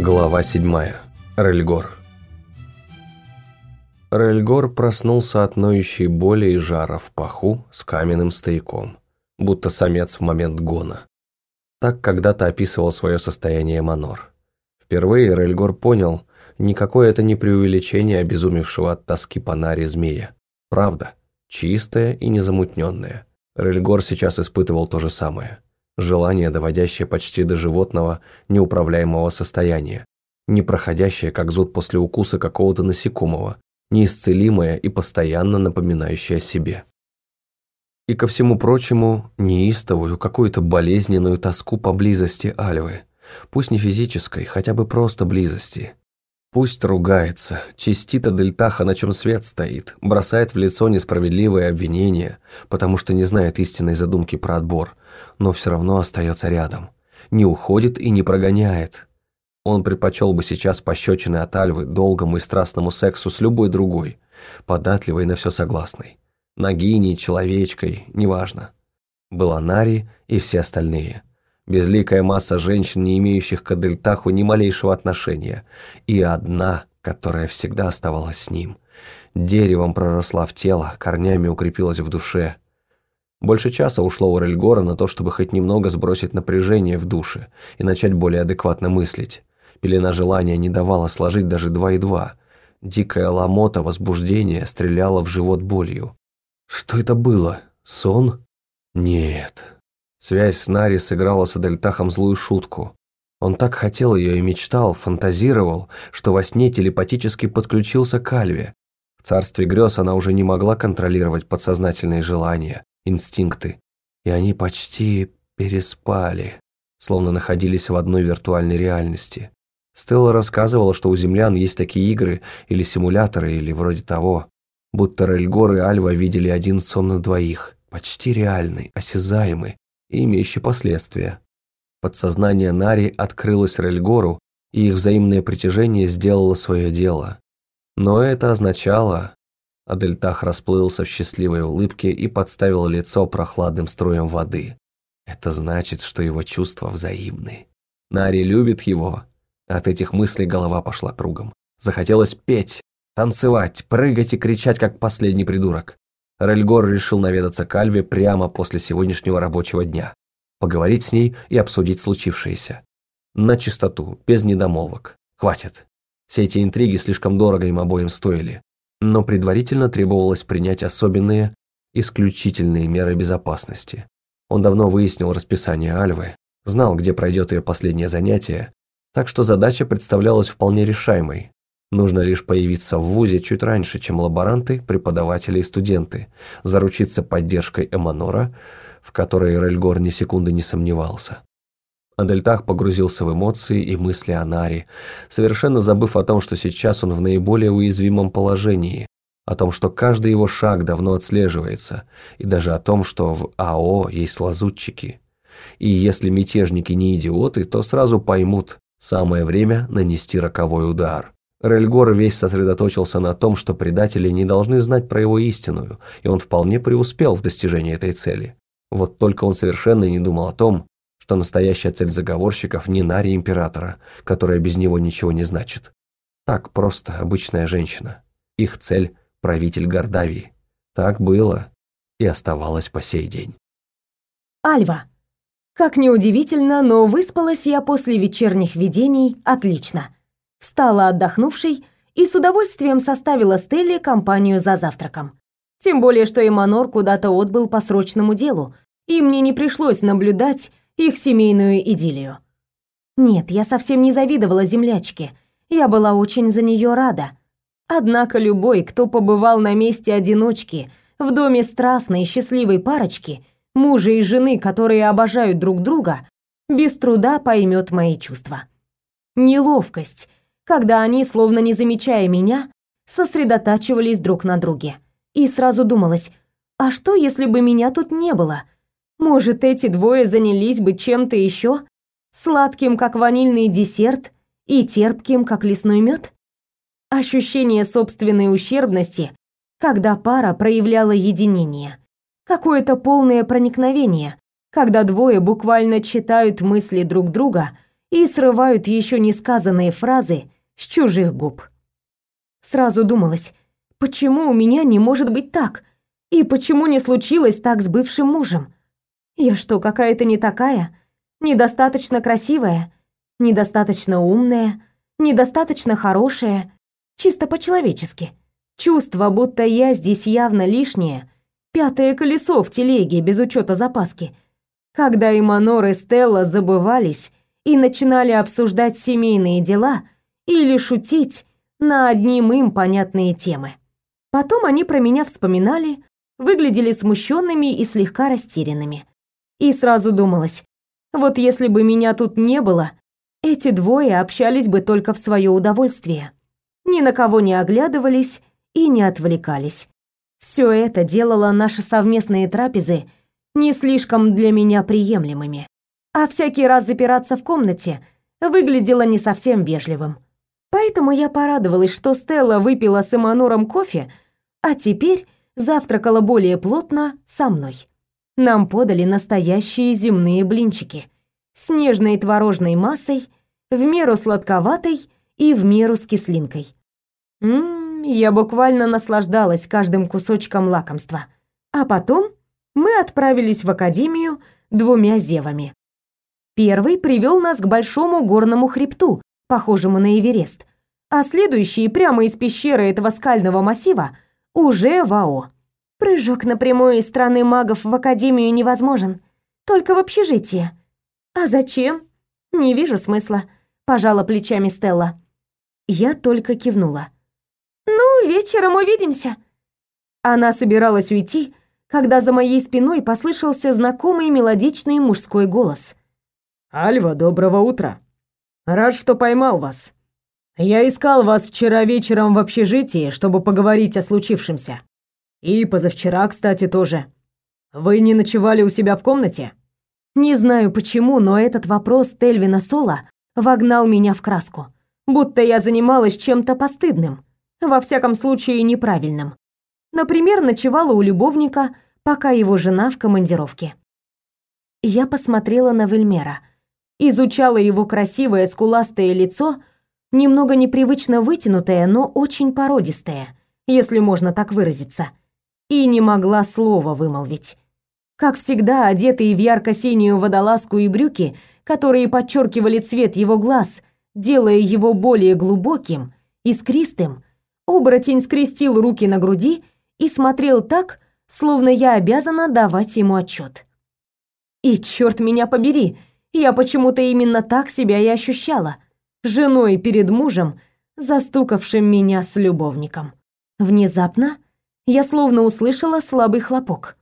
Глава 7. Рельгор. Рельгор проснулся от ноющей боли и жара в паху с каменным стояком, будто самец в момент гона. Так когда-то описывал свое состояние Манор. Впервые Рельгор понял, никакое это не преувеличение обезумевшего от тоски по наре змея. Правда, чистая и незамутненная. Рельгор сейчас испытывал то же самое – желание, доводящее почти до животного неуправляемого состояния, не проходящее, как зуд после укуса какого-то насекомого, неисцелимое и постоянно напоминающее о себе. И ко всему прочему, неистовую, какую-то болезненную тоску по близости Альвы, пусть не физической, хотя бы просто близости. Пусть ругается, чистит Адельтаха, на чем свет стоит, бросает в лицо несправедливые обвинения, потому что не знает истинной задумки про отбор – но все равно остается рядом. Не уходит и не прогоняет. Он предпочел бы сейчас пощечины от Альвы долгому и страстному сексу с любой другой, податливой на все согласной. Нагиней, человечкой, неважно. Была Нари и все остальные. Безликая масса женщин, не имеющих к Адельтаху ни малейшего отношения. И одна, которая всегда оставалась с ним. Деревом проросла в тело, корнями укрепилась в душе – больше часа ушло у Рельгора на то, чтобы хоть немного сбросить напряжение в душе и начать более адекватно мыслить. Пелена желания не давала сложить даже два и два. Дикая ломота возбуждения стреляла в живот болью. Что это было? Сон? Нет. Связь с Нари сыграла с Адельтахом злую шутку. Он так хотел ее и мечтал, фантазировал, что во сне телепатически подключился к Альве. В царстве грез она уже не могла контролировать подсознательные желания, инстинкты, и они почти переспали, словно находились в одной виртуальной реальности. Стелла рассказывала, что у землян есть такие игры или симуляторы, или вроде того, будто Рельгор и Альва видели один сон на двоих, почти реальный, осязаемый и имеющий последствия. Подсознание Нари открылось Рельгору, и их взаимное притяжение сделало свое дело. Но это означало, Адельтах расплылся в счастливой улыбке и подставил лицо прохладным струем воды. Это значит, что его чувства взаимны. Нари любит его. От этих мыслей голова пошла кругом. Захотелось петь, танцевать, прыгать и кричать, как последний придурок. Рельгор решил наведаться к Альве прямо после сегодняшнего рабочего дня. Поговорить с ней и обсудить случившееся. На чистоту, без недомолвок. Хватит. Все эти интриги слишком дорого им обоим стоили но предварительно требовалось принять особенные, исключительные меры безопасности. Он давно выяснил расписание Альвы, знал, где пройдет ее последнее занятие, так что задача представлялась вполне решаемой. Нужно лишь появиться в ВУЗе чуть раньше, чем лаборанты, преподаватели и студенты, заручиться поддержкой Эманора, в которой Рельгор ни секунды не сомневался. Адельтах погрузился в эмоции и мысли о Наре, совершенно забыв о том, что сейчас он в наиболее уязвимом положении, о том, что каждый его шаг давно отслеживается, и даже о том, что в АО есть лазутчики. И если мятежники не идиоты, то сразу поймут, самое время нанести роковой удар. Рельгор весь сосредоточился на том, что предатели не должны знать про его истинную, и он вполне преуспел в достижении этой цели. Вот только он совершенно не думал о том, что настоящая цель заговорщиков не Нари Императора, которая без него ничего не значит. Так просто обычная женщина. Их цель – правитель Гордавии. Так было и оставалось по сей день. Альва. Как неудивительно, но выспалась я после вечерних видений отлично. Встала отдохнувшей и с удовольствием составила Стелле компанию за завтраком. Тем более, что Эманор куда-то отбыл по срочному делу, и мне не пришлось наблюдать, их семейную идиллию. Нет, я совсем не завидовала землячке. Я была очень за нее рада. Однако любой, кто побывал на месте одиночки, в доме страстной счастливой парочки, мужа и жены, которые обожают друг друга, без труда поймет мои чувства. Неловкость, когда они, словно не замечая меня, сосредотачивались друг на друге. И сразу думалось, а что, если бы меня тут не было? Может, эти двое занялись бы чем-то еще? Сладким, как ванильный десерт, и терпким, как лесной мед? Ощущение собственной ущербности, когда пара проявляла единение. Какое-то полное проникновение, когда двое буквально читают мысли друг друга и срывают еще не сказанные фразы с чужих губ. Сразу думалось, почему у меня не может быть так? И почему не случилось так с бывшим мужем? Я что, какая-то не такая? Недостаточно красивая? Недостаточно умная? Недостаточно хорошая? Чисто по-человечески. Чувство, будто я здесь явно лишнее, пятое колесо в телеге без учета запаски. Когда и Манор, и Стелла забывались и начинали обсуждать семейные дела или шутить на одним им понятные темы. Потом они про меня вспоминали, выглядели смущенными и слегка растерянными. И сразу думалось, вот если бы меня тут не было, эти двое общались бы только в свое удовольствие. Ни на кого не оглядывались и не отвлекались. Все это делало наши совместные трапезы не слишком для меня приемлемыми. А всякий раз запираться в комнате выглядело не совсем вежливым. Поэтому я порадовалась, что Стелла выпила с Эманором кофе, а теперь завтракала более плотно со мной. Нам подали настоящие земные блинчики с нежной творожной массой, в меру сладковатой и в меру с кислинкой. Ммм, я буквально наслаждалась каждым кусочком лакомства. А потом мы отправились в академию двумя зевами. Первый привел нас к большому горному хребту, похожему на Эверест, а следующий прямо из пещеры этого скального массива уже в АО. Прыжок напрямую из страны магов в академию невозможен, только в общежитие. А зачем? Не вижу смысла, пожала плечами Стелла. Я только кивнула. Ну, вечером увидимся. Она собиралась уйти, когда за моей спиной послышался знакомый мелодичный мужской голос. Альва, доброго утра. Рад, что поймал вас. Я искал вас вчера вечером в общежитии, чтобы поговорить о случившемся. И позавчера, кстати, тоже. Вы не ночевали у себя в комнате? Не знаю почему, но этот вопрос Тельвина Сола вогнал меня в краску. Будто я занималась чем-то постыдным, во всяком случае неправильным. Например, ночевала у любовника, пока его жена в командировке. Я посмотрела на Вельмера, изучала его красивое скуластое лицо, немного непривычно вытянутое, но очень породистое, если можно так выразиться, и не могла слова вымолвить. Как всегда, одетый в ярко-синюю водолазку и брюки, которые подчеркивали цвет его глаз, делая его более глубоким, искристым, оборотень скрестил руки на груди и смотрел так, словно я обязана давать ему отчет. И черт меня побери, я почему-то именно так себя и ощущала, женой перед мужем, застукавшим меня с любовником. Внезапно я словно услышала слабый хлопок.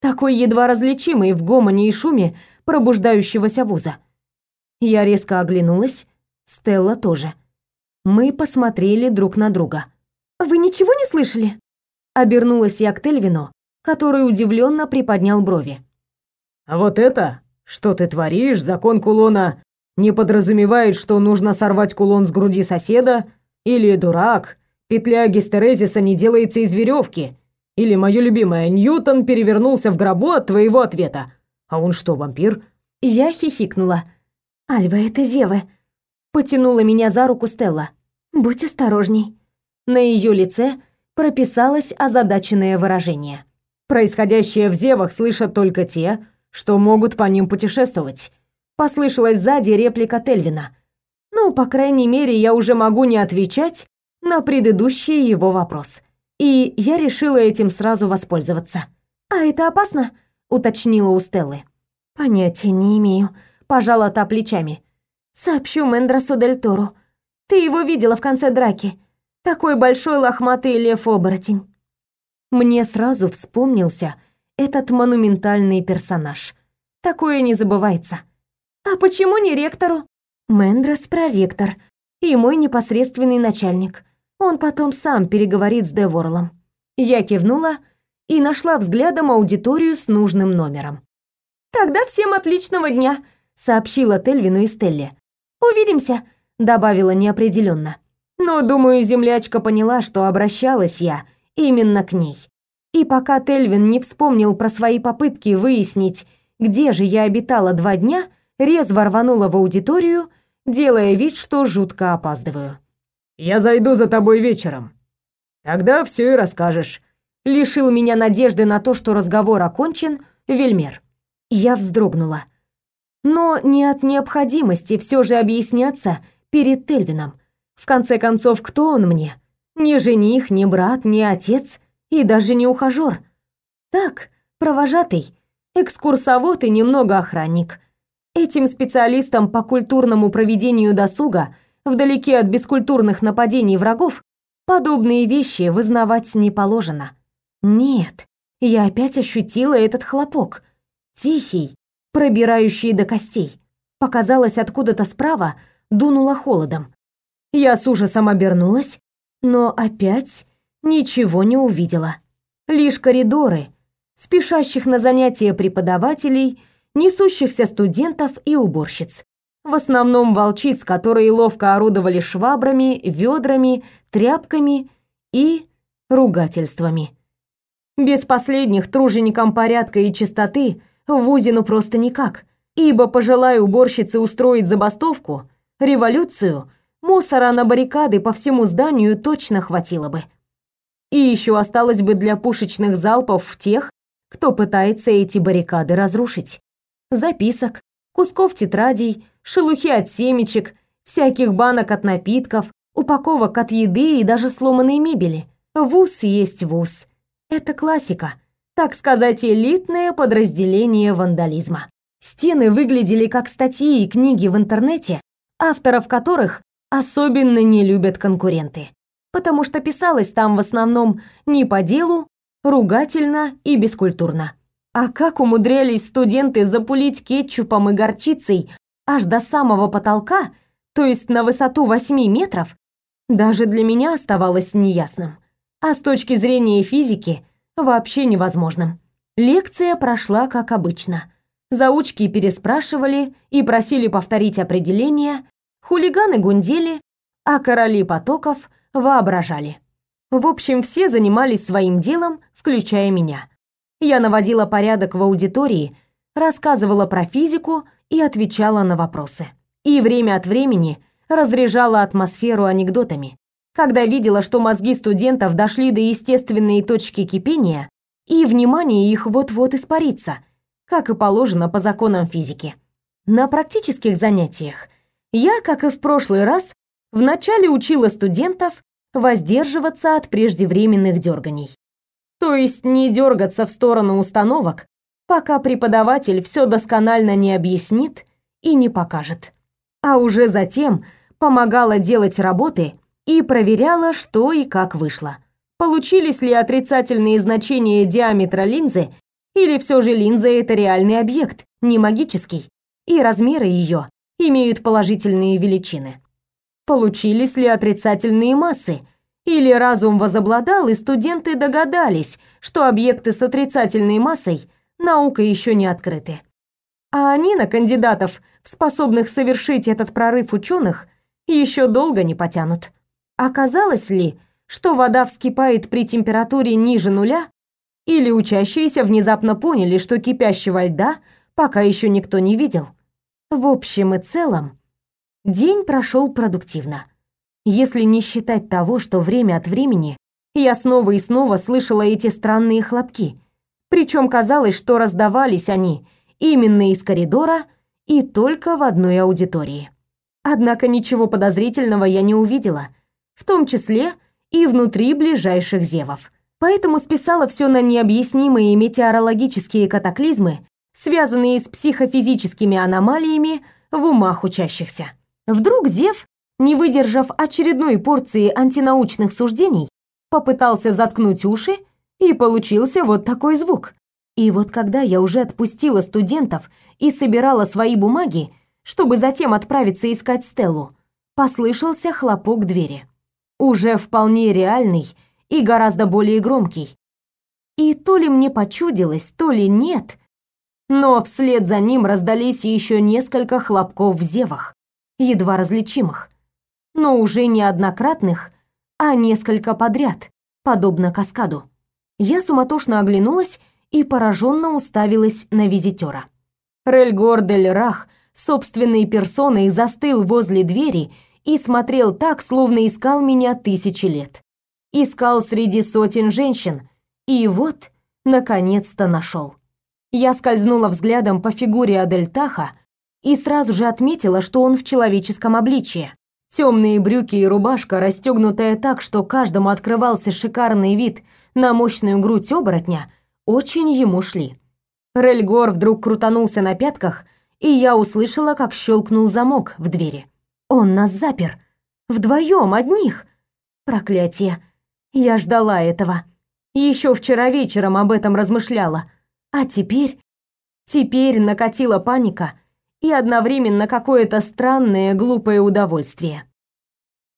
Такой едва различимый в гомоне и шуме пробуждающегося вуза. Я резко оглянулась, Стелла тоже. Мы посмотрели друг на друга. «Вы ничего не слышали?» Обернулась я к Тельвину, который удивленно приподнял брови. «А вот это? Что ты творишь? Закон кулона не подразумевает, что нужно сорвать кулон с груди соседа? Или дурак? Петля гистерезиса не делается из веревки? Или, мое любимое, Ньютон перевернулся в гробу от твоего ответа? А он что, вампир?» Я хихикнула. «Альва, это Зевы!» Потянула меня за руку Стелла. «Будь осторожней». На ее лице прописалось озадаченное выражение. «Происходящее в Зевах слышат только те, что могут по ним путешествовать», послышалась сзади реплика Тельвина. «Ну, по крайней мере, я уже могу не отвечать на предыдущий его вопрос. И я решила этим сразу воспользоваться». «А это опасно?» — уточнила у Стеллы. «Понятия не имею», — пожала та плечами. «Сообщу Мендросу Дель Тору. Ты его видела в конце драки. Такой большой лохматый лев-оборотень. Мне сразу вспомнился этот монументальный персонаж. Такое не забывается. А почему не ректору? Мендрос проректор и мой непосредственный начальник. Он потом сам переговорит с Деворлом. Я кивнула и нашла взглядом аудиторию с нужным номером. «Тогда всем отличного дня», — сообщила Тельвину и Стелле. «Увидимся», — добавила неопределенно. Но, думаю, землячка поняла, что обращалась я именно к ней. И пока Тельвин не вспомнил про свои попытки выяснить, где же я обитала два дня, резво рванула в аудиторию делая вид, что жутко опаздываю. «Я зайду за тобой вечером. Тогда все и расскажешь». Лишил меня надежды на то, что разговор окончен, Вельмер. Я вздрогнула. Но не от необходимости все же объясняться перед Тельвином. В конце концов, кто он мне? Ни жених, ни брат, ни отец и даже не ухажер. Так, провожатый, экскурсовод и немного охранник. Этим специалистам по культурному проведению досуга, вдалеке от бескультурных нападений врагов, подобные вещи вызнавать не положено. Нет, я опять ощутила этот хлопок. Тихий, пробирающий до костей. Показалось откуда-то справа, дунуло холодом. Я с ужасом обернулась, но опять ничего не увидела. Лишь коридоры, спешащих на занятия преподавателей, несущихся студентов и уборщиц. В основном волчиц, которые ловко орудовали швабрами, ведрами, тряпками и ругательствами. Без последних труженикам порядка и чистоты в ВУЗе ну просто никак, ибо пожелая уборщице устроить забастовку, революцию, мусора на баррикады по всему зданию точно хватило бы. И еще осталось бы для пушечных залпов в тех, кто пытается эти баррикады разрушить. Записок, кусков тетрадей, шелухи от семечек, всяких банок от напитков, упаковок от еды и даже сломанной мебели. Вуз есть вуз. Это классика, так сказать, элитное подразделение вандализма. Стены выглядели как статьи и книги в интернете, авторов которых особенно не любят конкуренты, потому что писалось там в основном не по делу, ругательно и бескультурно. А как умудрялись студенты запулить кетчупом и горчицей аж до самого потолка, то есть на высоту 8 метров, даже для меня оставалось неясным. А с точки зрения физики вообще невозможным. Лекция прошла как обычно. Заучки переспрашивали и просили повторить определения, хулиганы гундели, а короли потоков воображали. В общем, все занимались своим делом, включая меня. Я наводила порядок в аудитории, рассказывала про физику и отвечала на вопросы. И время от времени разряжала атмосферу анекдотами. Когда видела, что мозги студентов дошли до естественной точки кипения, и внимание их вот-вот испарится, как и положено по законам физики. На практических занятиях я, как и в прошлый раз, вначале учила студентов воздерживаться от преждевременных дерганий. То есть не дергаться в сторону установок, пока преподаватель все досконально не объяснит и не покажет. А уже затем помогала делать работы и проверяла, что и как вышло. Получились ли отрицательные значения диаметра линзы, или все же линза это реальный объект, не магический, и размеры ее имеют положительные величины. Получились ли отрицательные массы, или разум возобладал, и студенты догадались, что объекты с отрицательной массой наука еще не открыты. А они на кандидатов, способных совершить этот прорыв ученых, еще долго не потянут. Оказалось ли, что вода вскипает при температуре ниже нуля, или учащиеся внезапно поняли, что кипящего льда пока еще никто не видел? В общем и целом, день прошел продуктивно если не считать того, что время от времени я снова и снова слышала эти странные хлопки. Причем казалось, что раздавались они именно из коридора и только в одной аудитории. Однако ничего подозрительного я не увидела, в том числе и внутри ближайших зевов. Поэтому списала все на необъяснимые метеорологические катаклизмы, связанные с психофизическими аномалиями в умах учащихся. Вдруг зев не выдержав очередной порции антинаучных суждений, попытался заткнуть уши, и получился вот такой звук. И вот когда я уже отпустила студентов и собирала свои бумаги, чтобы затем отправиться искать Стеллу, послышался хлопок двери. Уже вполне реальный и гораздо более громкий. И то ли мне почудилось, то ли нет, но вслед за ним раздались еще несколько хлопков в зевах, едва различимых но уже не однократных, а несколько подряд, подобно каскаду. Я суматошно оглянулась и пораженно уставилась на визитера. Рельгор дель Рах собственной персоной застыл возле двери и смотрел так, словно искал меня тысячи лет. Искал среди сотен женщин, и вот, наконец-то нашел. Я скользнула взглядом по фигуре Адельтаха и сразу же отметила, что он в человеческом обличье. Темные брюки и рубашка, расстегнутая так, что каждому открывался шикарный вид на мощную грудь оборотня, очень ему шли. Рельгор вдруг крутанулся на пятках, и я услышала, как щелкнул замок в двери. Он нас запер. Вдвоем, одних. Проклятие. Я ждала этого. Еще вчера вечером об этом размышляла. А теперь... Теперь накатила паника и одновременно какое-то странное глупое удовольствие.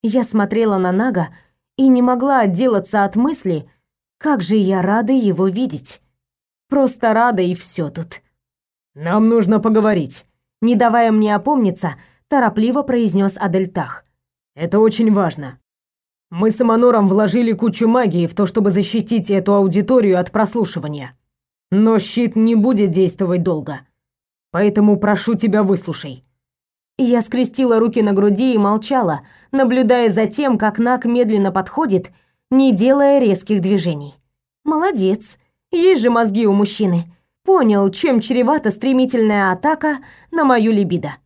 Я смотрела на Нага и не могла отделаться от мысли, как же я рада его видеть. Просто рада и все тут. «Нам нужно поговорить», — не давая мне опомниться, торопливо произнес Адельтах. «Это очень важно. Мы с Аманором вложили кучу магии в то, чтобы защитить эту аудиторию от прослушивания. Но щит не будет действовать долго. Поэтому прошу тебя, выслушай». Я скрестила руки на груди и молчала, наблюдая за тем, как Нак медленно подходит, не делая резких движений. «Молодец. Есть же мозги у мужчины. Понял, чем чревата стремительная атака на мою либидо.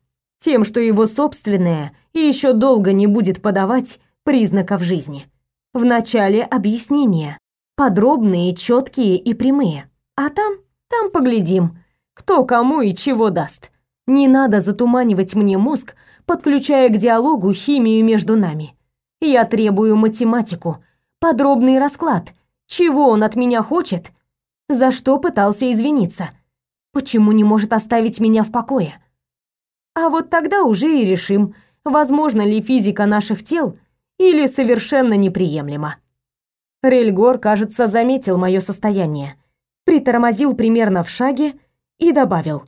Тем, что его собственное и еще долго не будет подавать признаков жизни. Вначале объяснения. Подробные, четкие и прямые. А там, там поглядим, кто кому и чего даст. Не надо затуманивать мне мозг, подключая к диалогу химию между нами. Я требую математику, подробный расклад, чего он от меня хочет за что пытался извиниться? Почему не может оставить меня в покое? А вот тогда уже и решим, возможно ли физика наших тел или совершенно неприемлема. Рельгор, кажется, заметил мое состояние, притормозил примерно в шаге и добавил.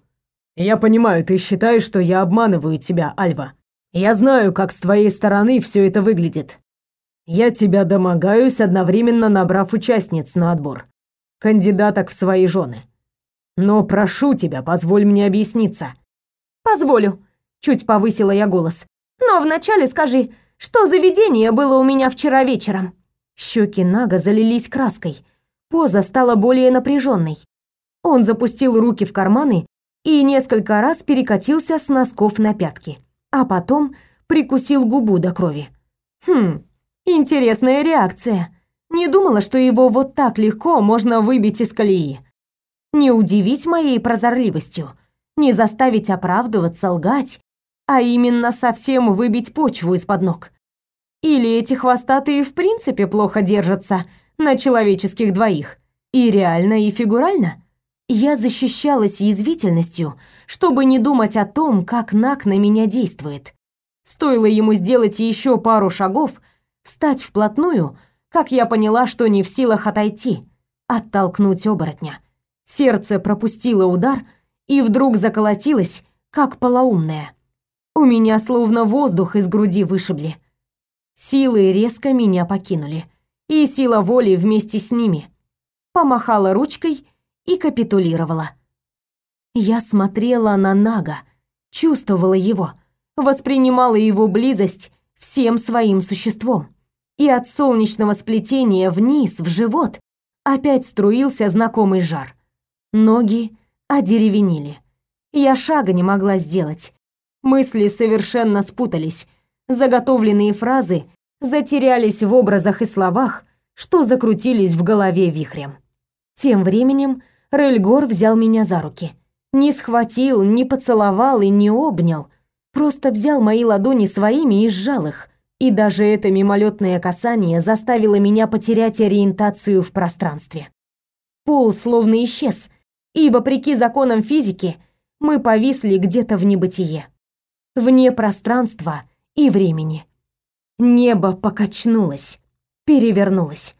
«Я понимаю, ты считаешь, что я обманываю тебя, Альва. Я знаю, как с твоей стороны все это выглядит. Я тебя домогаюсь, одновременно набрав участниц на отбор кандидаток в свои жены. Но прошу тебя, позволь мне объясниться. Позволю, чуть повысила я голос. Но вначале скажи, что за видение было у меня вчера вечером? Щеки Нага залились краской. Поза стала более напряженной. Он запустил руки в карманы и несколько раз перекатился с носков на пятки, а потом прикусил губу до крови. Хм, интересная реакция. Не думала, что его вот так легко можно выбить из колеи. Не удивить моей прозорливостью, не заставить оправдываться, лгать, а именно совсем выбить почву из-под ног. Или эти хвостатые в принципе плохо держатся на человеческих двоих, и реально, и фигурально. Я защищалась язвительностью, чтобы не думать о том, как Нак на меня действует. Стоило ему сделать еще пару шагов, встать вплотную — как я поняла, что не в силах отойти, оттолкнуть оборотня. Сердце пропустило удар и вдруг заколотилось, как полоумное. У меня словно воздух из груди вышибли. Силы резко меня покинули, и сила воли вместе с ними. Помахала ручкой и капитулировала. Я смотрела на Нага, чувствовала его, воспринимала его близость всем своим существом и от солнечного сплетения вниз, в живот, опять струился знакомый жар. Ноги одеревенели. Я шага не могла сделать. Мысли совершенно спутались. Заготовленные фразы затерялись в образах и словах, что закрутились в голове вихрем. Тем временем Рельгор взял меня за руки. Не схватил, не поцеловал и не обнял, просто взял мои ладони своими и сжал их, и даже это мимолетное касание заставило меня потерять ориентацию в пространстве. Пол словно исчез, и, вопреки законам физики, мы повисли где-то в небытие. Вне пространства и времени. Небо покачнулось, перевернулось.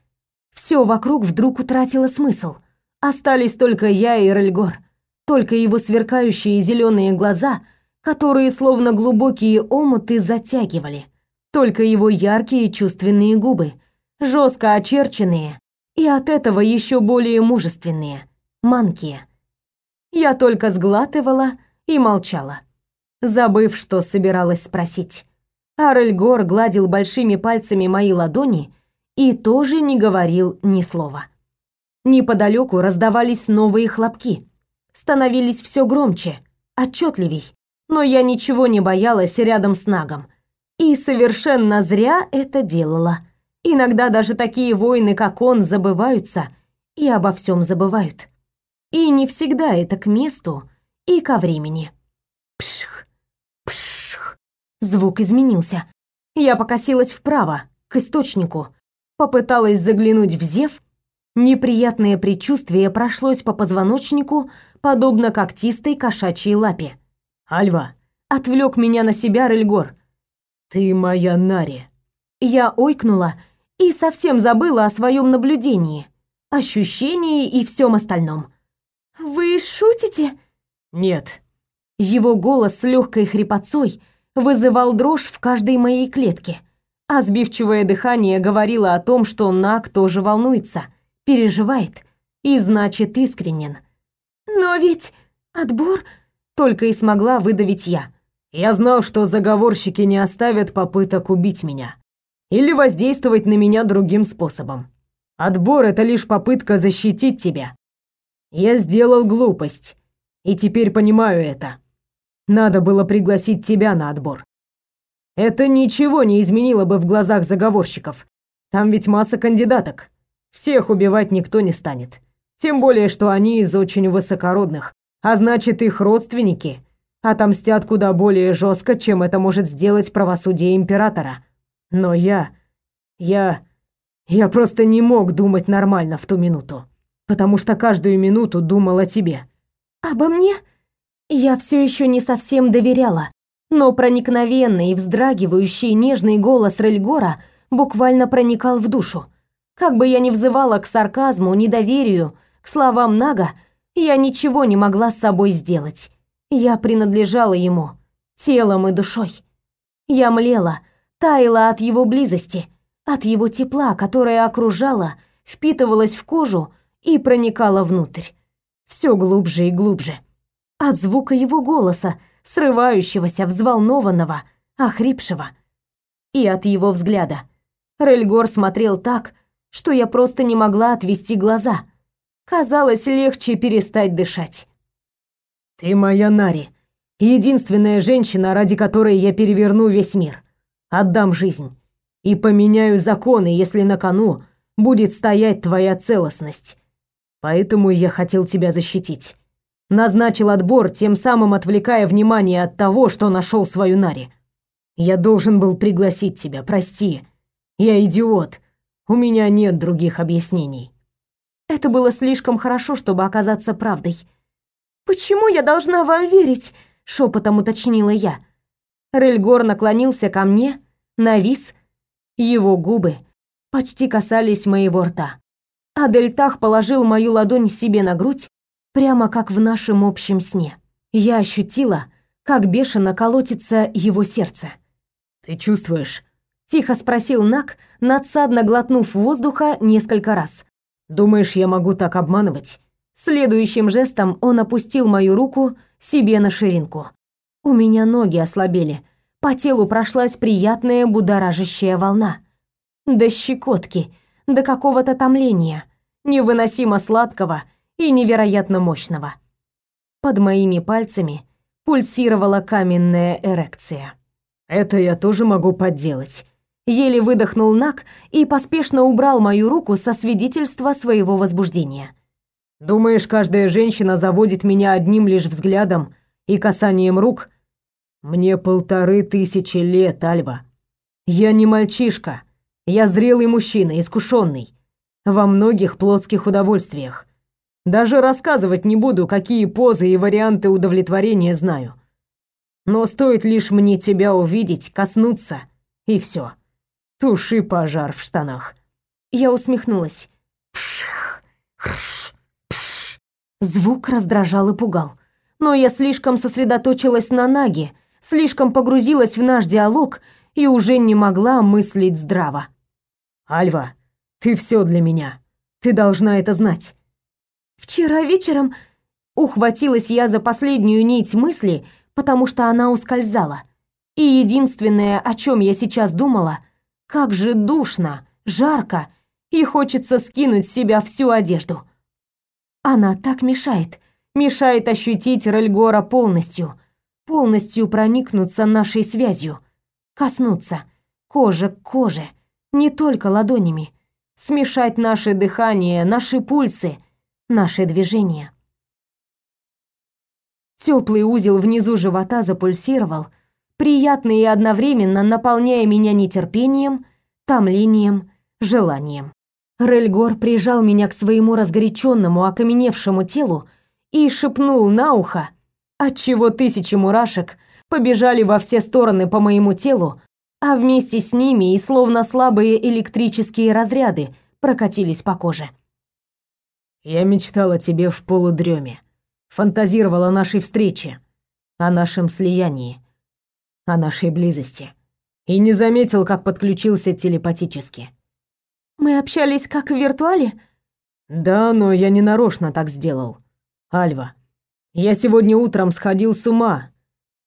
Все вокруг вдруг утратило смысл. Остались только я и Рельгор, только его сверкающие зеленые глаза, которые словно глубокие омуты затягивали — только его яркие чувственные губы, жестко очерченные и от этого еще более мужественные, манкие. Я только сглатывала и молчала. забыв, что собиралась спросить. Арельгор гладил большими пальцами мои ладони и тоже не говорил ни слова. Неподалеку раздавались новые хлопки. Становились все громче, отчетливей. Но я ничего не боялась рядом с Нагом. И совершенно зря это делала. Иногда даже такие воины, как он, забываются и обо всем забывают. И не всегда это к месту и ко времени. Пшх, пшх. Звук изменился. Я покосилась вправо, к источнику. Попыталась заглянуть в зев. Неприятное предчувствие прошлось по позвоночнику, подобно когтистой кошачьей лапе. «Альва!» — отвлек меня на себя Рельгор. «Ты моя Нари!» Я ойкнула и совсем забыла о своем наблюдении, ощущении и всем остальном. «Вы шутите?» «Нет». Его голос с легкой хрипотцой вызывал дрожь в каждой моей клетке, а сбивчивое дыхание говорило о том, что Нак тоже волнуется, переживает и, значит, искренен. «Но ведь отбор...» — только и смогла выдавить я. «Я знал, что заговорщики не оставят попыток убить меня или воздействовать на меня другим способом. Отбор — это лишь попытка защитить тебя. Я сделал глупость, и теперь понимаю это. Надо было пригласить тебя на отбор. Это ничего не изменило бы в глазах заговорщиков. Там ведь масса кандидаток. Всех убивать никто не станет. Тем более, что они из очень высокородных, а значит, их родственники отомстят куда более жестко, чем это может сделать правосудие императора. Но я... я... я просто не мог думать нормально в ту минуту потому что каждую минуту думал о тебе. Обо мне? Я все еще не совсем доверяла, но проникновенный и вздрагивающий нежный голос Рельгора буквально проникал в душу. Как бы я ни взывала к сарказму, недоверию, к словам Нага, я ничего не могла с собой сделать. Я принадлежала ему, телом и душой. Я млела, таяла от его близости, от его тепла, которое окружало, впитывалось в кожу и проникала внутрь. Все глубже и глубже. От звука его голоса, срывающегося, взволнованного, охрипшего. И от его взгляда. Рельгор смотрел так, что я просто не могла отвести глаза. Казалось, легче перестать дышать. «Ты моя Нари, единственная женщина, ради которой я переверну весь мир. Отдам жизнь и поменяю законы, если на кону будет стоять твоя целостность. Поэтому я хотел тебя защитить. Назначил отбор, тем самым отвлекая внимание от того, что нашел свою Нари. Я должен был пригласить тебя, прости. Я идиот. У меня нет других объяснений. Это было слишком хорошо, чтобы оказаться правдой. Почему я должна вам верить? шепотом уточнила я. Рельгор наклонился ко мне, навис. Его губы почти касались моего рта. Адельтах положил мою ладонь себе на грудь, прямо как в нашем общем сне. Я ощутила, как бешено колотится его сердце. «Ты чувствуешь?» — тихо спросил Нак, надсадно глотнув воздуха несколько раз. «Думаешь, я могу так обманывать?» Следующим жестом он опустил мою руку себе на ширинку. У меня ноги ослабели. По телу прошлась приятная будоражащая волна. До щекотки — до какого-то томления, невыносимо сладкого и невероятно мощного. Под моими пальцами пульсировала каменная эрекция. «Это я тоже могу подделать», еле выдохнул Нак и поспешно убрал мою руку со свидетельства своего возбуждения. Думаешь, каждая женщина заводит меня одним лишь взглядом и касанием рук? Мне полторы тысячи лет, Альва. Я не мальчишка, я зрелый мужчина, искушенный во многих плотских удовольствиях. Даже рассказывать не буду, какие позы и варианты удовлетворения знаю. Но стоит лишь мне тебя увидеть, коснуться, и все. Туши пожар в штанах. Я усмехнулась. Пшх, хрш. Звук раздражал и пугал. Но я слишком сосредоточилась на Наге, слишком погрузилась в наш диалог и уже не могла мыслить здраво. Альва, ты все для меня. Ты должна это знать. Вчера вечером ухватилась я за последнюю нить мысли, потому что она ускользала. И единственное, о чем я сейчас думала, как же душно, жарко, и хочется скинуть с себя всю одежду. Она так мешает, мешает ощутить Рельгора полностью, полностью проникнуться нашей связью, коснуться, кожа к коже, не только ладонями, смешать наше дыхание, наши пульсы, наши движения. Теплый узел внизу живота запульсировал, приятно и одновременно наполняя меня нетерпением, томлением, желанием. Рельгор прижал меня к своему разгоряченному, окаменевшему телу и шепнул на ухо, отчего тысячи мурашек побежали во все стороны по моему телу, а вместе с ними и словно слабые электрические разряды прокатились по коже. «Я мечтала о тебе в полудреме, фантазировала о нашей встрече, о нашем слиянии, о нашей близости, и не заметил, как подключился телепатически. Мы общались как в виртуале? Да, но я не нарочно так сделал. Альва, я сегодня утром сходил с ума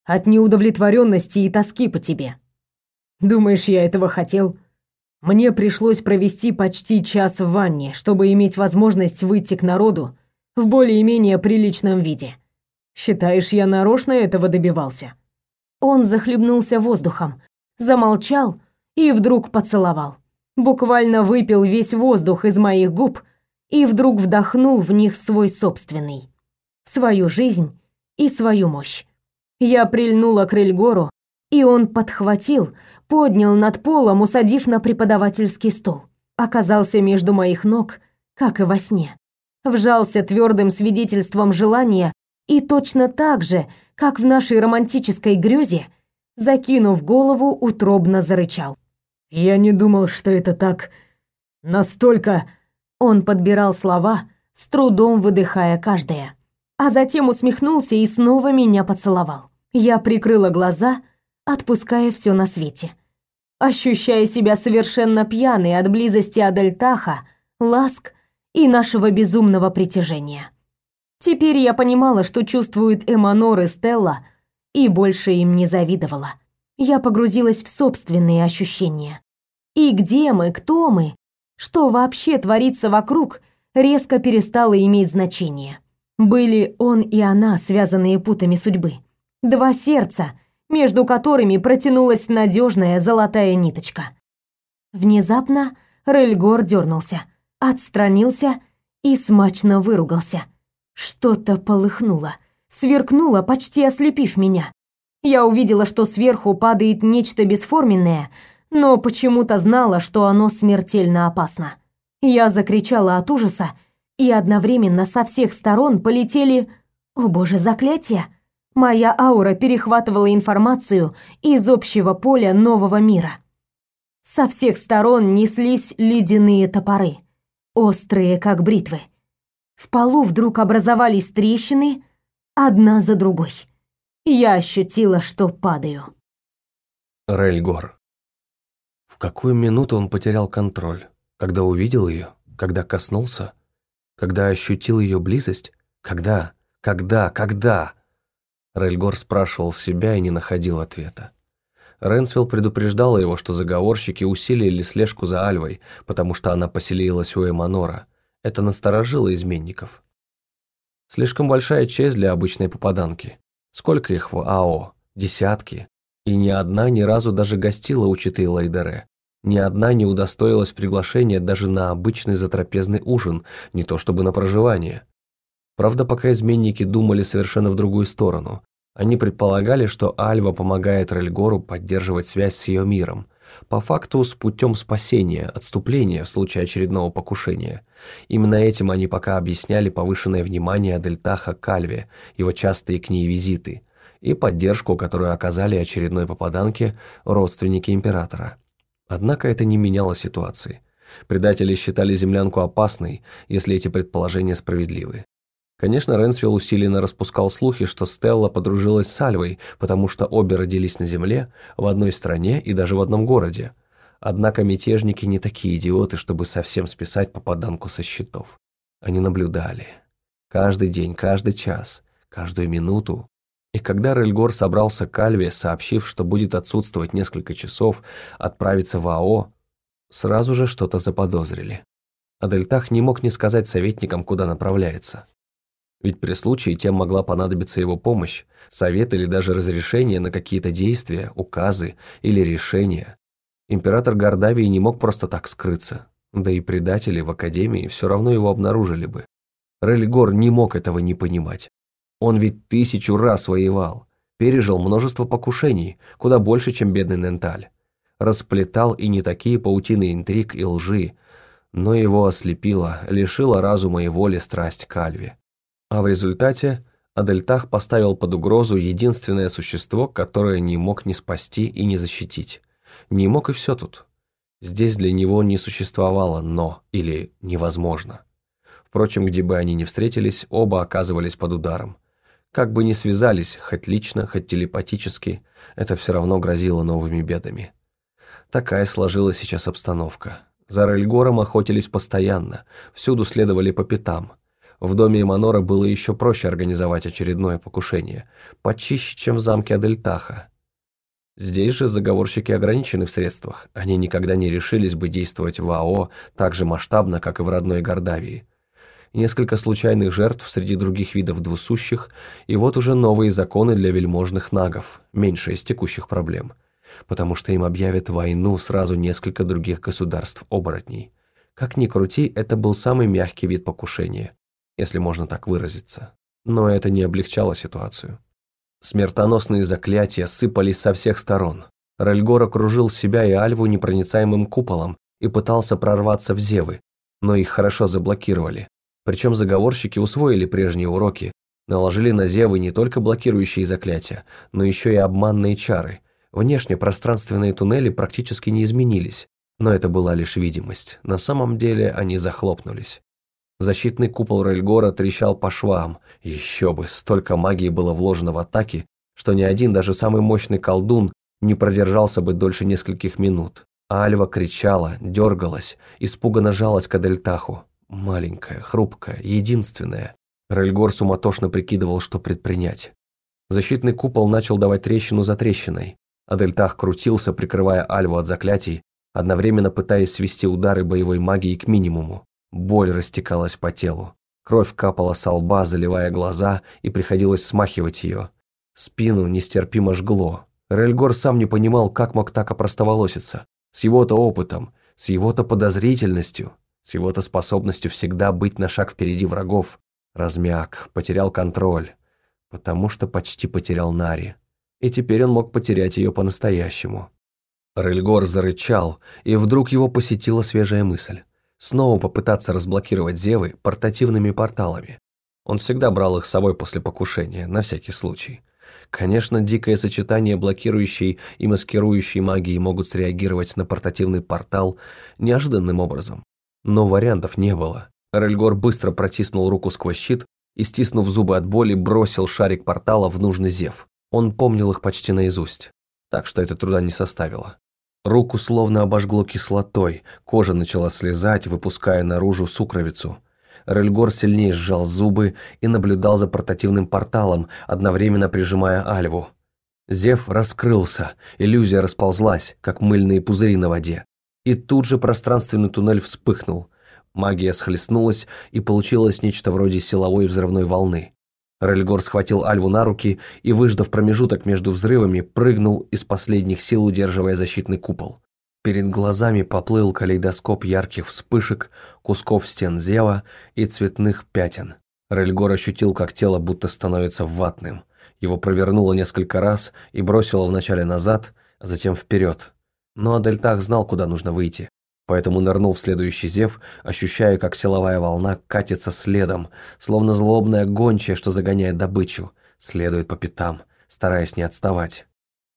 от неудовлетворенности и тоски по тебе. Думаешь, я этого хотел? Мне пришлось провести почти час в ванне, чтобы иметь возможность выйти к народу в более-менее приличном виде. Считаешь, я нарочно этого добивался? Он захлебнулся воздухом, замолчал и вдруг поцеловал буквально выпил весь воздух из моих губ и вдруг вдохнул в них свой собственный, свою жизнь и свою мощь. Я прильнула к Рельгору, и он подхватил, поднял над полом, усадив на преподавательский стол. Оказался между моих ног, как и во сне. Вжался твердым свидетельством желания и точно так же, как в нашей романтической грезе, закинув голову, утробно зарычал. Я не думал, что это так настолько Он подбирал слова, с трудом выдыхая каждое, а затем усмехнулся и снова меня поцеловал. Я прикрыла глаза, отпуская все на свете, ощущая себя совершенно пьяной от близости Адельтаха, ласк и нашего безумного притяжения. Теперь я понимала, что чувствуют Эманор и Стелла, и больше им не завидовала я погрузилась в собственные ощущения. И где мы, кто мы, что вообще творится вокруг, резко перестало иметь значение. Были он и она, связанные путами судьбы. Два сердца, между которыми протянулась надежная золотая ниточка. Внезапно Рельгор дернулся, отстранился и смачно выругался. Что-то полыхнуло, сверкнуло, почти ослепив меня. Я увидела, что сверху падает нечто бесформенное, но почему-то знала, что оно смертельно опасно. Я закричала от ужаса, и одновременно со всех сторон полетели... О боже, заклятия! Моя аура перехватывала информацию из общего поля нового мира. Со всех сторон неслись ледяные топоры, острые, как бритвы. В полу вдруг образовались трещины, одна за другой я ощутила, что падаю. Рельгор. В какую минуту он потерял контроль? Когда увидел ее? Когда коснулся? Когда ощутил ее близость? Когда? Когда? Когда? Рельгор спрашивал себя и не находил ответа. Ренсвилл предупреждала его, что заговорщики усилили слежку за Альвой, потому что она поселилась у Эманора. Это насторожило изменников. Слишком большая честь для обычной попаданки. Сколько их в АО? Десятки. И ни одна ни разу даже гостила у Читы Лайдере. Ни одна не удостоилась приглашения даже на обычный затрапезный ужин, не то чтобы на проживание. Правда, пока изменники думали совершенно в другую сторону. Они предполагали, что Альва помогает Рельгору поддерживать связь с ее миром. По факту с путем спасения, отступления в случае очередного покушения. Именно этим они пока объясняли повышенное внимание Адельтаха Кальве, его частые к ней визиты, и поддержку, которую оказали очередной попаданке родственники императора. Однако это не меняло ситуации. Предатели считали землянку опасной, если эти предположения справедливы. Конечно, Ренсвилл усиленно распускал слухи, что Стелла подружилась с Альвой, потому что обе родились на Земле, в одной стране и даже в одном городе. Однако мятежники не такие идиоты, чтобы совсем списать попаданку со счетов. Они наблюдали. Каждый день, каждый час, каждую минуту И когда Рельгор собрался к Альве, сообщив, что будет отсутствовать несколько часов, отправиться в АО, сразу же что-то заподозрили. Адельтах не мог не сказать советникам, куда направляется. Ведь при случае тем могла понадобиться его помощь, совет или даже разрешение на какие-то действия, указы или решения. Император Гордавии не мог просто так скрыться, да и предатели в Академии все равно его обнаружили бы. Рельгор не мог этого не понимать. Он ведь тысячу раз воевал, пережил множество покушений, куда больше, чем бедный Ненталь. Расплетал и не такие паутины интриг и лжи, но его ослепила, лишила разума и воли страсть к Альве. А в результате Адельтах поставил под угрозу единственное существо, которое не мог ни спасти и не защитить. Не мог и все тут. Здесь для него не существовало «но» или «невозможно». Впрочем, где бы они ни встретились, оба оказывались под ударом. Как бы ни связались, хоть лично, хоть телепатически, это все равно грозило новыми бедами. Такая сложилась сейчас обстановка. За Рельгором охотились постоянно, всюду следовали по пятам. В доме Эманора было еще проще организовать очередное покушение, почище, чем в замке Адельтаха. Здесь же заговорщики ограничены в средствах, они никогда не решились бы действовать в АО так же масштабно, как и в родной Гордавии. Несколько случайных жертв среди других видов двусущих, и вот уже новые законы для вельможных нагов, меньше из текущих проблем – потому что им объявят войну сразу несколько других государств-оборотней. Как ни крути, это был самый мягкий вид покушения, если можно так выразиться. Но это не облегчало ситуацию. Смертоносные заклятия сыпались со всех сторон. Рельгор окружил себя и Альву непроницаемым куполом и пытался прорваться в Зевы, но их хорошо заблокировали. Причем заговорщики усвоили прежние уроки, наложили на Зевы не только блокирующие заклятия, но еще и обманные чары – Внешне пространственные туннели практически не изменились, но это была лишь видимость. На самом деле они захлопнулись. Защитный купол Рельгора трещал по швам. Еще бы, столько магии было вложено в атаки, что ни один, даже самый мощный колдун, не продержался бы дольше нескольких минут. Альва кричала, дергалась, испуганно жалась к Адельтаху. Маленькая, хрупкая, единственная. Рельгор суматошно прикидывал, что предпринять. Защитный купол начал давать трещину за трещиной. Адельтах крутился, прикрывая Альву от заклятий, одновременно пытаясь свести удары боевой магии к минимуму. Боль растекалась по телу. Кровь капала со лба, заливая глаза, и приходилось смахивать ее. Спину нестерпимо жгло. Рельгор сам не понимал, как мог так опростоволоситься. С его-то опытом, с его-то подозрительностью, с его-то способностью всегда быть на шаг впереди врагов. Размяк, потерял контроль, потому что почти потерял Нари и теперь он мог потерять ее по-настоящему. Рельгор зарычал, и вдруг его посетила свежая мысль. Снова попытаться разблокировать Зевы портативными порталами. Он всегда брал их с собой после покушения, на всякий случай. Конечно, дикое сочетание блокирующей и маскирующей магии могут среагировать на портативный портал неожиданным образом. Но вариантов не было. Рельгор быстро протиснул руку сквозь щит и, стиснув зубы от боли, бросил шарик портала в нужный зев. Он помнил их почти наизусть, так что это труда не составило. Руку словно обожгло кислотой, кожа начала слезать, выпуская наружу сукровицу. Рельгор сильнее сжал зубы и наблюдал за портативным порталом, одновременно прижимая Альву. Зев раскрылся, иллюзия расползлась, как мыльные пузыри на воде. И тут же пространственный туннель вспыхнул. Магия схлестнулась, и получилось нечто вроде силовой взрывной волны. Рельгор схватил Альву на руки и, выждав промежуток между взрывами, прыгнул из последних сил, удерживая защитный купол. Перед глазами поплыл калейдоскоп ярких вспышек, кусков стен зева и цветных пятен. Рельгор ощутил, как тело будто становится ватным. Его провернуло несколько раз и бросило вначале назад, а затем вперед. Но Адельтах знал, куда нужно выйти поэтому нырнул в следующий зев, ощущая, как силовая волна катится следом, словно злобная гончая, что загоняет добычу, следует по пятам, стараясь не отставать.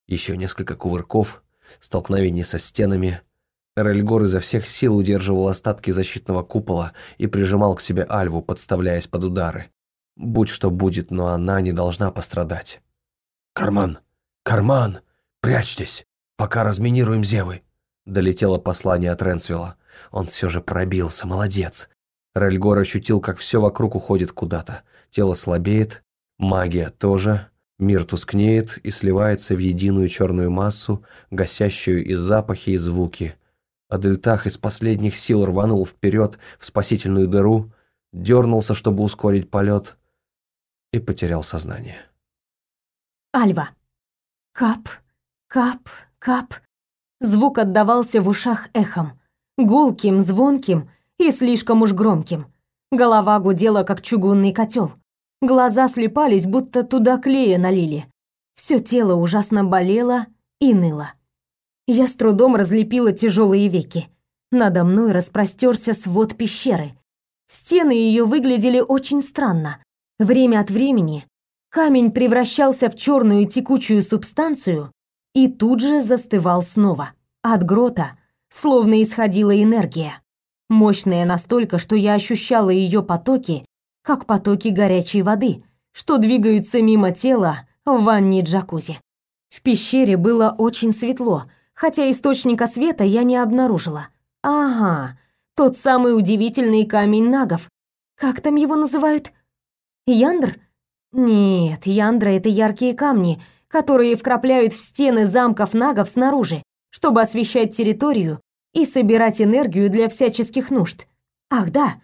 Еще несколько кувырков, столкновение со стенами. Рельгор изо всех сил удерживал остатки защитного купола и прижимал к себе Альву, подставляясь под удары. Будь что будет, но она не должна пострадать. «Карман! Карман! Прячьтесь, пока разминируем зевы!» Долетело послание от Ренсвилла. Он все же пробился, молодец. Рельгор ощутил, как все вокруг уходит куда-то. Тело слабеет, магия тоже. Мир тускнеет и сливается в единую черную массу, гасящую и запахи, и звуки. Адельтах из последних сил рванул вперед в спасительную дыру, дернулся, чтобы ускорить полет, и потерял сознание. Альва. Кап, кап, кап. Звук отдавался в ушах эхом, гулким, звонким и слишком уж громким. Голова гудела, как чугунный котел. Глаза слепались, будто туда клея налили. Все тело ужасно болело и ныло. Я с трудом разлепила тяжелые веки. Надо мной распростерся свод пещеры. Стены ее выглядели очень странно. Время от времени камень превращался в черную текучую субстанцию и тут же застывал снова. От грота словно исходила энергия. Мощная настолько, что я ощущала ее потоки как потоки горячей воды, что двигаются мимо тела в ванне джакузи. В пещере было очень светло, хотя источника света я не обнаружила. Ага, тот самый удивительный камень нагов. Как там его называют? Яндр? Нет, яндра — это яркие камни, которые вкрапляют в стены замков нагов снаружи, чтобы освещать территорию и собирать энергию для всяческих нужд. Ах да,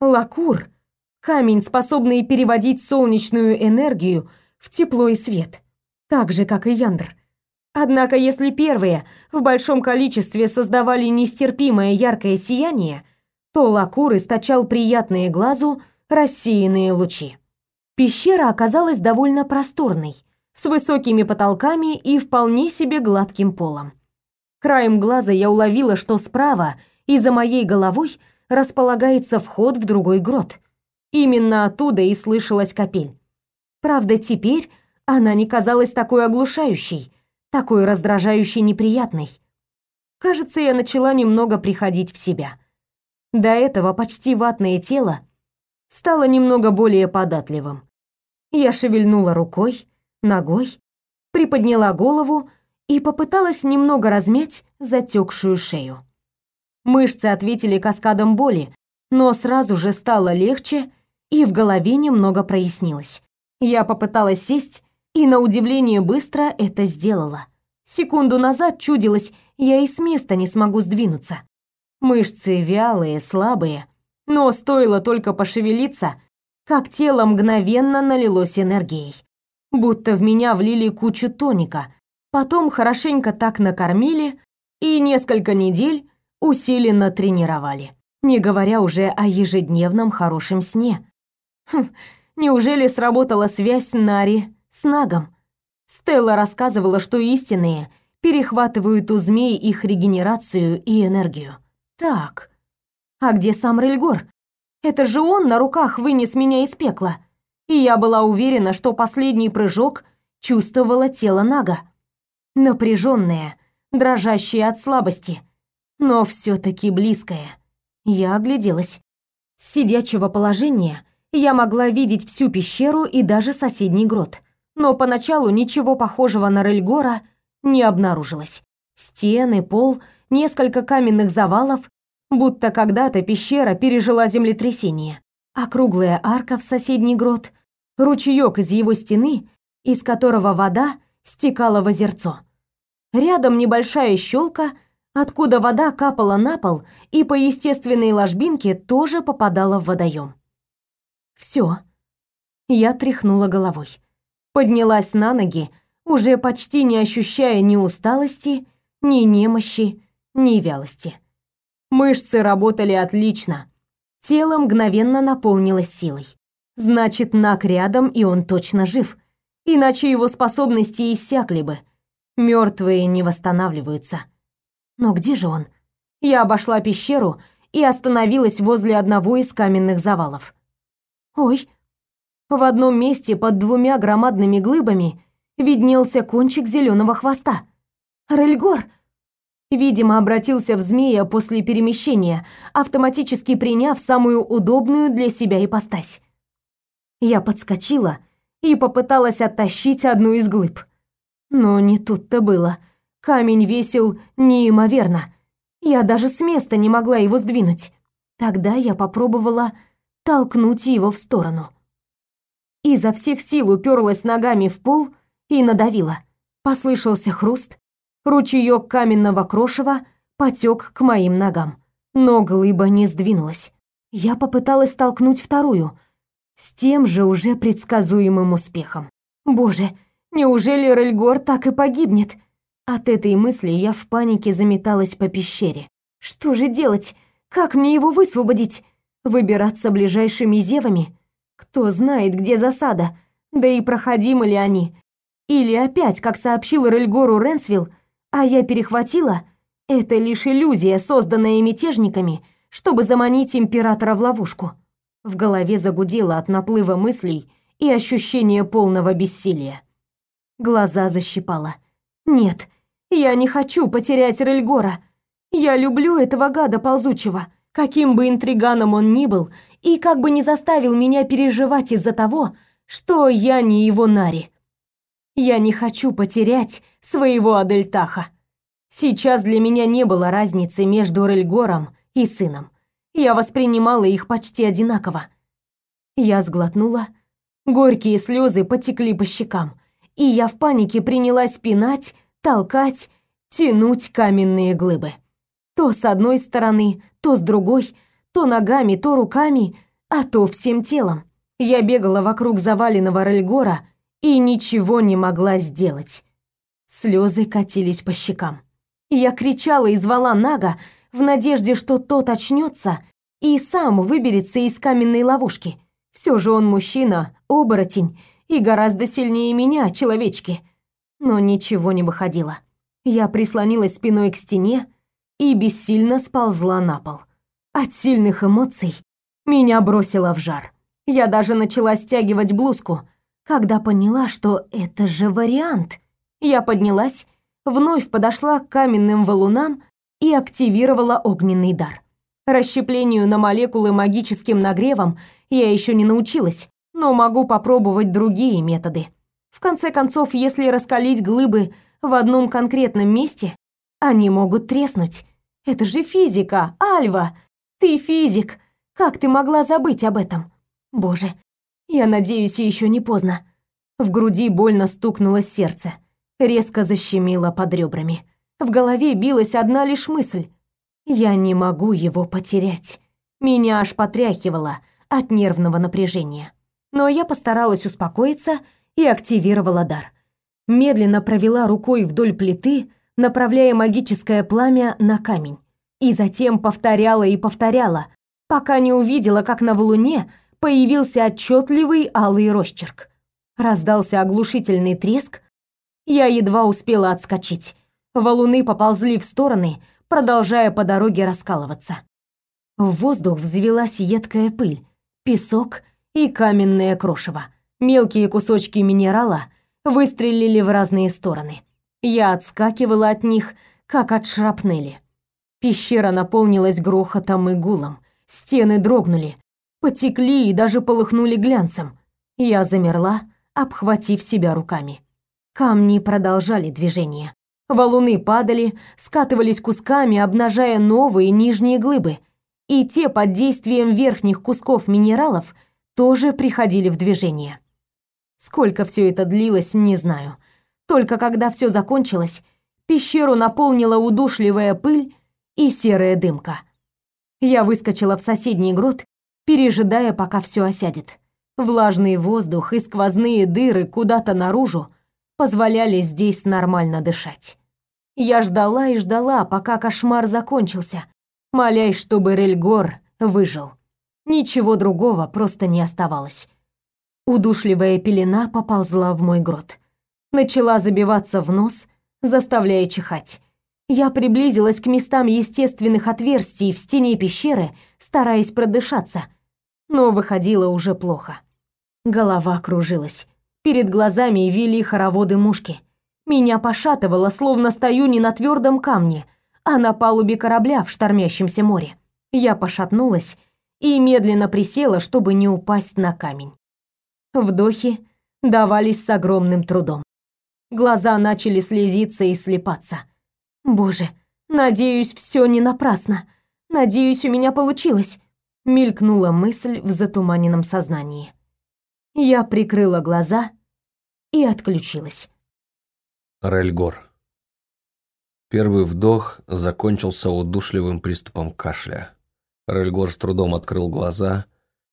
лакур — Камень, способный переводить солнечную энергию в тепло и свет, так же, как и яндр. Однако, если первые в большом количестве создавали нестерпимое яркое сияние, то лакур источал приятные глазу рассеянные лучи. Пещера оказалась довольно просторной, с высокими потолками и вполне себе гладким полом. Краем глаза я уловила, что справа и за моей головой располагается вход в другой грот — Именно оттуда и слышалась капель. Правда, теперь она не казалась такой оглушающей, такой раздражающей неприятной. Кажется, я начала немного приходить в себя. До этого почти ватное тело стало немного более податливым. Я шевельнула рукой, ногой, приподняла голову и попыталась немного размять затекшую шею. Мышцы ответили каскадом боли, но сразу же стало легче и в голове немного прояснилось. Я попыталась сесть, и на удивление быстро это сделала. Секунду назад чудилось, я и с места не смогу сдвинуться. Мышцы вялые, слабые, но стоило только пошевелиться, как тело мгновенно налилось энергией. Будто в меня влили кучу тоника, потом хорошенько так накормили и несколько недель усиленно тренировали, не говоря уже о ежедневном хорошем сне. Хм, неужели сработала связь Нари с Нагом? Стелла рассказывала, что истинные перехватывают у змей их регенерацию и энергию. Так, а где сам Рельгор? Это же он на руках вынес меня из пекла. И я была уверена, что последний прыжок чувствовала тело Нага. Напряженное, дрожащее от слабости, но все таки близкое. Я огляделась. С сидячего положения я могла видеть всю пещеру и даже соседний грот. Но поначалу ничего похожего на Рельгора не обнаружилось. Стены, пол, несколько каменных завалов, будто когда-то пещера пережила землетрясение. А круглая арка в соседний грот, ручеёк из его стены, из которого вода стекала в озерцо. Рядом небольшая щелка, откуда вода капала на пол и по естественной ложбинке тоже попадала в водоем. Все. Я тряхнула головой. Поднялась на ноги, уже почти не ощущая ни усталости, ни немощи, ни вялости. Мышцы работали отлично. Тело мгновенно наполнилось силой. Значит, Нак рядом, и он точно жив. Иначе его способности иссякли бы. Мертвые не восстанавливаются. Но где же он? Я обошла пещеру и остановилась возле одного из каменных завалов. Ой. В одном месте под двумя громадными глыбами виднелся кончик зеленого хвоста. Рельгор видимо, обратился в змея после перемещения, автоматически приняв самую удобную для себя ипостась. Я подскочила и попыталась оттащить одну из глыб. Но не тут-то было. Камень весил неимоверно. Я даже с места не могла его сдвинуть. Тогда я попробовала толкнуть его в сторону. Изо всех сил уперлась ногами в пол и надавила. Послышался хруст, ручеёк каменного крошева потек к моим ногам. Но глыба не сдвинулась. Я попыталась толкнуть вторую, с тем же уже предсказуемым успехом. Боже, неужели Рельгор так и погибнет? От этой мысли я в панике заметалась по пещере. Что же делать? Как мне его высвободить? Выбираться ближайшими зевами? Кто знает, где засада? Да и проходимы ли они? Или опять, как сообщил Рельгору Ренсвилл, а я перехватила, это лишь иллюзия, созданная мятежниками, чтобы заманить императора в ловушку. В голове загудело от наплыва мыслей и ощущения полного бессилия. Глаза защипало. Нет, я не хочу потерять Рельгора. Я люблю этого гада ползучего, каким бы интриганом он ни был, и как бы не заставил меня переживать из-за того, что я не его Нари. Я не хочу потерять своего Адельтаха. Сейчас для меня не было разницы между Рельгором и сыном. Я воспринимала их почти одинаково. Я сглотнула, горькие слезы потекли по щекам, и я в панике принялась пинать, толкать, тянуть каменные глыбы. То с одной стороны, то с другой, то ногами, то руками, а то всем телом. Я бегала вокруг заваленного Рельгора и ничего не могла сделать. Слезы катились по щекам. Я кричала и звала Нага в надежде, что тот очнется и сам выберется из каменной ловушки. Все же он мужчина, оборотень и гораздо сильнее меня, человечки. Но ничего не выходило. Я прислонилась спиной к стене и бессильно сползла на пол. От сильных эмоций меня бросило в жар. Я даже начала стягивать блузку, когда поняла, что это же вариант. Я поднялась, вновь подошла к каменным валунам и активировала огненный дар. Расщеплению на молекулы магическим нагревом я еще не научилась, но могу попробовать другие методы. В конце концов, если раскалить глыбы в одном конкретном месте, они могут треснуть. Это же физика, Альва. Ты физик. Как ты могла забыть об этом? Боже, я надеюсь, еще не поздно. В груди больно стукнуло сердце, резко защемило под ребрами. В голове билась одна лишь мысль: я не могу его потерять. Меня аж потряхивало от нервного напряжения. Но я постаралась успокоиться и активировала дар. Медленно провела рукой вдоль плиты, направляя магическое пламя на камень. И затем повторяла и повторяла, пока не увидела, как на валуне появился отчетливый алый росчерк. Раздался оглушительный треск. Я едва успела отскочить. Валуны поползли в стороны, продолжая по дороге раскалываться. В воздух взвелась едкая пыль, песок и каменное крошево. Мелкие кусочки минерала выстрелили в разные стороны. Я отскакивала от них, как от шрапнели. Пещера наполнилась грохотом и гулом. Стены дрогнули, потекли и даже полыхнули глянцем. Я замерла, обхватив себя руками. Камни продолжали движение. Валуны падали, скатывались кусками, обнажая новые нижние глыбы. И те под действием верхних кусков минералов тоже приходили в движение. Сколько все это длилось, не знаю. Только когда все закончилось, пещеру наполнила удушливая пыль и серая дымка. Я выскочила в соседний грот, пережидая, пока все осядет. Влажный воздух и сквозные дыры куда-то наружу позволяли здесь нормально дышать. Я ждала и ждала, пока кошмар закончился, молясь, чтобы Рельгор выжил. Ничего другого просто не оставалось. Удушливая пелена поползла в мой грот. Начала забиваться в нос, заставляя чихать. Я приблизилась к местам естественных отверстий в стене пещеры, стараясь продышаться, но выходило уже плохо. Голова кружилась. Перед глазами вели хороводы мушки. Меня пошатывало, словно стою не на твердом камне, а на палубе корабля в штормящемся море. Я пошатнулась и медленно присела, чтобы не упасть на камень. Вдохи давались с огромным трудом. Глаза начали слезиться и слепаться. Боже, надеюсь, все не напрасно. Надеюсь, у меня получилось. Мелькнула мысль в затуманенном сознании. Я прикрыла глаза и отключилась. Рельгор. Первый вдох закончился удушливым приступом кашля. Рельгор с трудом открыл глаза,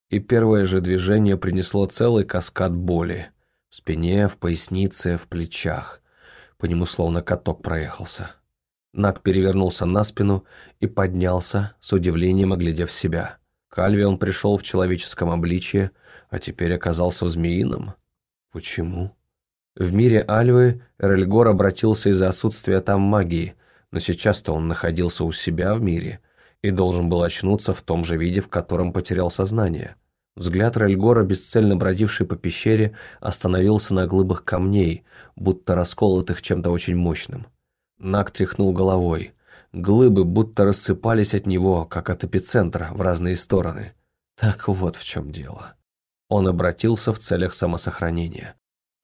и первое же движение принесло целый каскад боли. В спине, в пояснице, в плечах. По нему словно каток проехался. Нак перевернулся на спину и поднялся, с удивлением оглядев себя. К Альве он пришел в человеческом обличье, а теперь оказался в змеином. Почему? В мире Альвы Эрельгор обратился из-за отсутствия там магии, но сейчас-то он находился у себя в мире и должен был очнуться в том же виде, в котором потерял сознание. Взгляд Рельгора, бесцельно бродивший по пещере, остановился на глыбах камней, будто расколотых чем-то очень мощным. Нак тряхнул головой. Глыбы будто рассыпались от него, как от эпицентра, в разные стороны. Так вот в чем дело. Он обратился в целях самосохранения.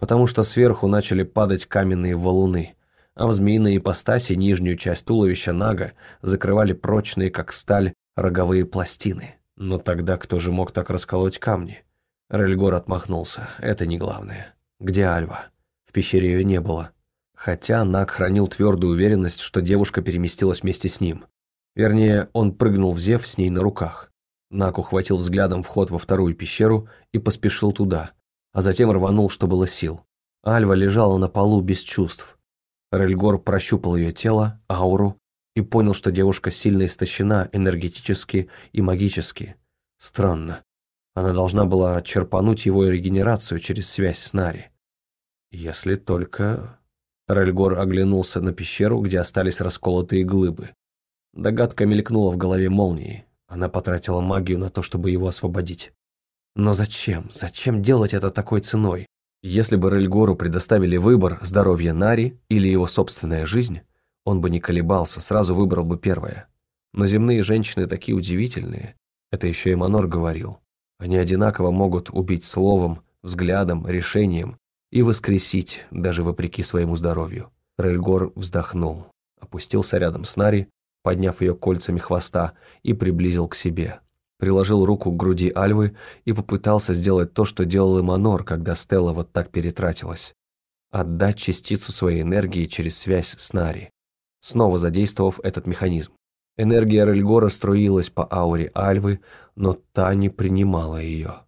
Потому что сверху начали падать каменные валуны, а в змеиной ипостаси нижнюю часть туловища Нага закрывали прочные, как сталь, роговые пластины. Но тогда кто же мог так расколоть камни? Рельгор отмахнулся. Это не главное. Где Альва? В пещере ее не было хотя Нак хранил твердую уверенность, что девушка переместилась вместе с ним. Вернее, он прыгнул в зев с ней на руках. Нак ухватил взглядом вход во вторую пещеру и поспешил туда, а затем рванул, что было сил. Альва лежала на полу без чувств. Рельгор прощупал ее тело, ауру, и понял, что девушка сильно истощена энергетически и магически. Странно. Она должна была черпануть его регенерацию через связь с Нари. Если только... Рельгор оглянулся на пещеру, где остались расколотые глыбы. Догадка мелькнула в голове молнией. Она потратила магию на то, чтобы его освободить. Но зачем? Зачем делать это такой ценой? Если бы Рельгору предоставили выбор здоровье Нари или его собственная жизнь, он бы не колебался, сразу выбрал бы первое. Но земные женщины такие удивительные. Это еще и Манор говорил. Они одинаково могут убить словом, взглядом, решением и воскресить, даже вопреки своему здоровью. Рельгор вздохнул, опустился рядом с Нари, подняв ее кольцами хвоста, и приблизил к себе. Приложил руку к груди Альвы и попытался сделать то, что делал и Манор, когда Стелла вот так перетратилась. Отдать частицу своей энергии через связь с Нари, снова задействовав этот механизм. Энергия Рельгора струилась по ауре Альвы, но та не принимала ее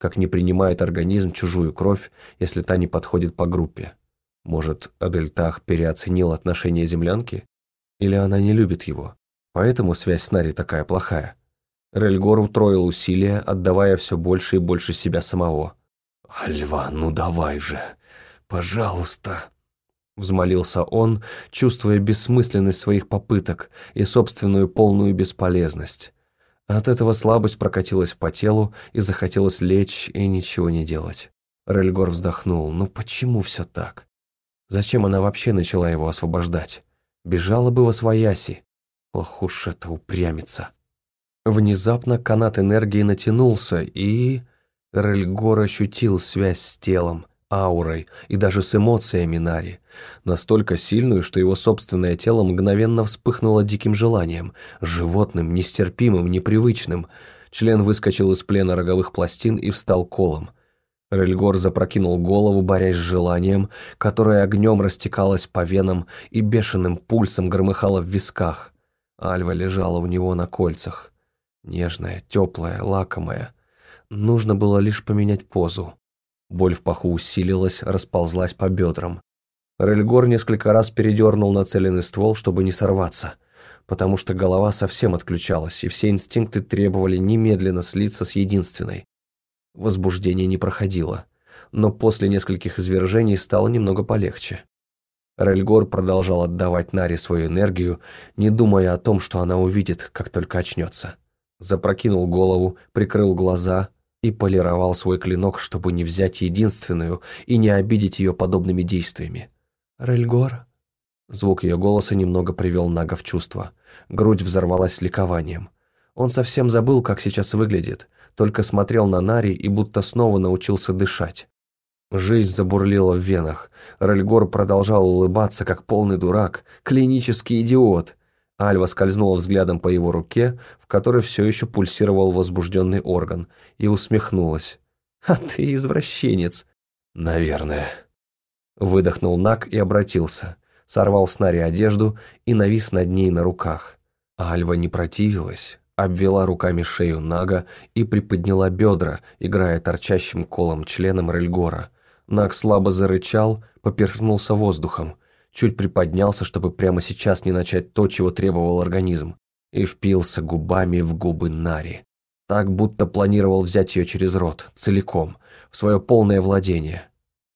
как не принимает организм чужую кровь, если та не подходит по группе. Может, Адельтах переоценил отношение землянки? Или она не любит его? Поэтому связь с Нари такая плохая. Рельгор утроил усилия, отдавая все больше и больше себя самого. «Альва, ну давай же! Пожалуйста!» Взмолился он, чувствуя бессмысленность своих попыток и собственную полную бесполезность. От этого слабость прокатилась по телу и захотелось лечь и ничего не делать. Рельгор вздохнул. Ну почему все так? Зачем она вообще начала его освобождать? Бежала бы во свояси. Ох уж это упрямится. Внезапно канат энергии натянулся, и... Рельгор ощутил связь с телом, аурой и даже с эмоциями Нари, настолько сильную, что его собственное тело мгновенно вспыхнуло диким желанием, животным, нестерпимым, непривычным. Член выскочил из плена роговых пластин и встал колом. Рельгор запрокинул голову, борясь с желанием, которое огнем растекалось по венам и бешеным пульсом громыхало в висках. Альва лежала у него на кольцах. Нежная, теплая, лакомая. Нужно было лишь поменять позу. Боль в паху усилилась, расползлась по бедрам. Рельгор несколько раз передернул нацеленный ствол, чтобы не сорваться, потому что голова совсем отключалась, и все инстинкты требовали немедленно слиться с единственной. Возбуждение не проходило, но после нескольких извержений стало немного полегче. Рельгор продолжал отдавать Наре свою энергию, не думая о том, что она увидит, как только очнется. Запрокинул голову, прикрыл глаза – и полировал свой клинок, чтобы не взять единственную и не обидеть ее подобными действиями. «Рельгор?» Звук ее голоса немного привел Нага в чувство. Грудь взорвалась ликованием. Он совсем забыл, как сейчас выглядит, только смотрел на Нари и будто снова научился дышать. Жизнь забурлила в венах. Рельгор продолжал улыбаться, как полный дурак, клинический идиот, Альва скользнула взглядом по его руке, в которой все еще пульсировал возбужденный орган, и усмехнулась. «А ты извращенец». «Наверное». Выдохнул Нак и обратился. Сорвал с Нари одежду и навис над ней на руках. Альва не противилась, обвела руками шею Нага и приподняла бедра, играя торчащим колом членом Рельгора. Наг слабо зарычал, поперхнулся воздухом, чуть приподнялся, чтобы прямо сейчас не начать то, чего требовал организм, и впился губами в губы Нари. Так, будто планировал взять ее через рот, целиком, в свое полное владение.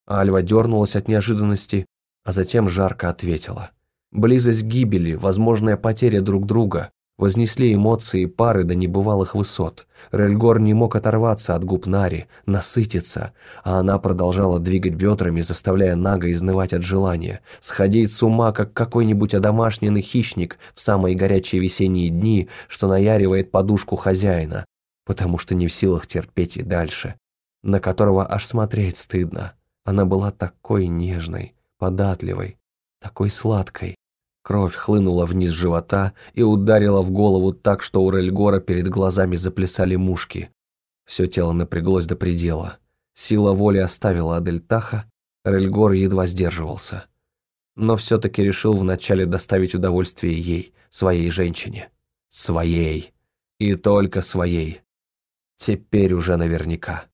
Альва дернулась от неожиданности, а затем жарко ответила. Близость гибели, возможная потеря друг друга, вознесли эмоции пары до небывалых высот. Рельгор не мог оторваться от губ Нари, насытиться, а она продолжала двигать бедрами, заставляя Нага изнывать от желания, сходить с ума, как какой-нибудь одомашненный хищник в самые горячие весенние дни, что наяривает подушку хозяина, потому что не в силах терпеть и дальше, на которого аж смотреть стыдно. Она была такой нежной, податливой, такой сладкой. Кровь хлынула вниз живота и ударила в голову так, что у Рельгора перед глазами заплясали мушки. Все тело напряглось до предела. Сила воли оставила Адельтаха, Рельгор едва сдерживался. Но все-таки решил вначале доставить удовольствие ей, своей женщине. Своей. И только своей. Теперь уже наверняка.